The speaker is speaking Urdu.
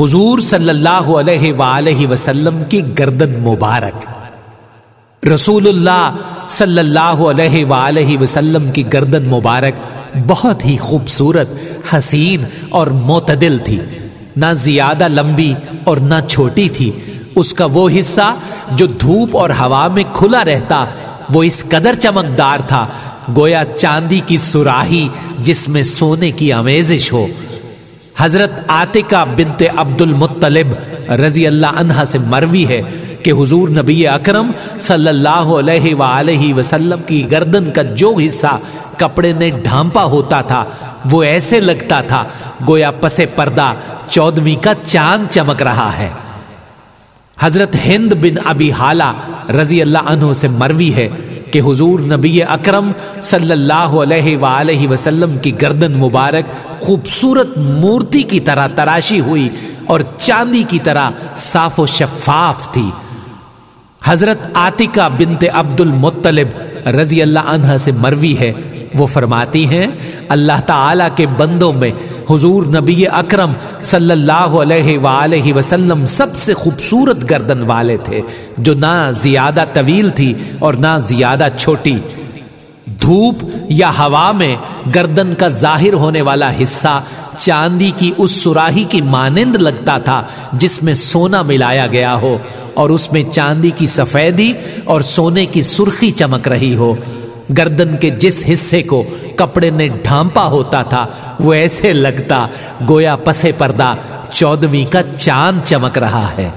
حضور صلی اللہ علیہ وآلہ وسلم کی گردن مبارک۔ رسول اللہ صلی اللہ علیہ وآلہ وسلم کی گردن مبارک بہت ہی خوبصورت، حسین اور معتدل تھی۔ نہ زیادہ لمبی اور نہ چھوٹی تھی۔ اس کا وہ حصہ جو دھوپ اور ہوا میں کھلا رہتا، وہ اس قدر چمکدار تھا۔ گویا چاندی کی سراہی جس میں سونے کی امیزش ہو۔ حضرت آتکا بنت عبد المطلب رضی اللہ عنہ سے مروی ہے کہ حضور نبی اکرم صلی اللہ علیہ وآلہ وسلم کی گردن کا جو حصہ کپڑے نے ڈھانپا ہوتا تھا، وہ ایسے لگتا تھا، گویا پسے پردہ چودمی کا چاند چمک رہا ہے۔ حضرت ہند بن ابی حالہ رضی اللہ عنہ سے مروی ہے کہ حضور نبی اکرم صلی اللہ علیہ وآلہ وسلم کی گردن مبارک خوبصورت مورتی کی طرح تراشی ہوئی اور چاندی کی طرح صاف و شفاف تھی۔ حضرت آتکا بنت عبد المطلب رضی اللہ عنہ سے مروی ہے۔ وہ فرماتی ہیں، اللہ تعالی کے بندوں میں حضور نبی اکرم صلی اللہ علیہ وآلہ وسلم سب سے خوبصورت گردن والے تھے، جو نہ زیادہ طویل تھی اور نہ زیادہ چھوٹی۔ دھوپ یا ہوا میں گردن کا ظاہر ہونے والا حصہ چاندی کی اس سراہی کی مانند لگتا تھا جس میں سونا ملایا گیا ہو اور اس میں چاندی کی سفیدی اور سونے کی سرخی چمک رہی ہو۔ گردن کے جس حصے کو کپڑے نے ڈھانپا ہوتا تھا، وہ ایسے لگتا گویا پسے پردہ چودویں کا چاند چمک رہا ہے۔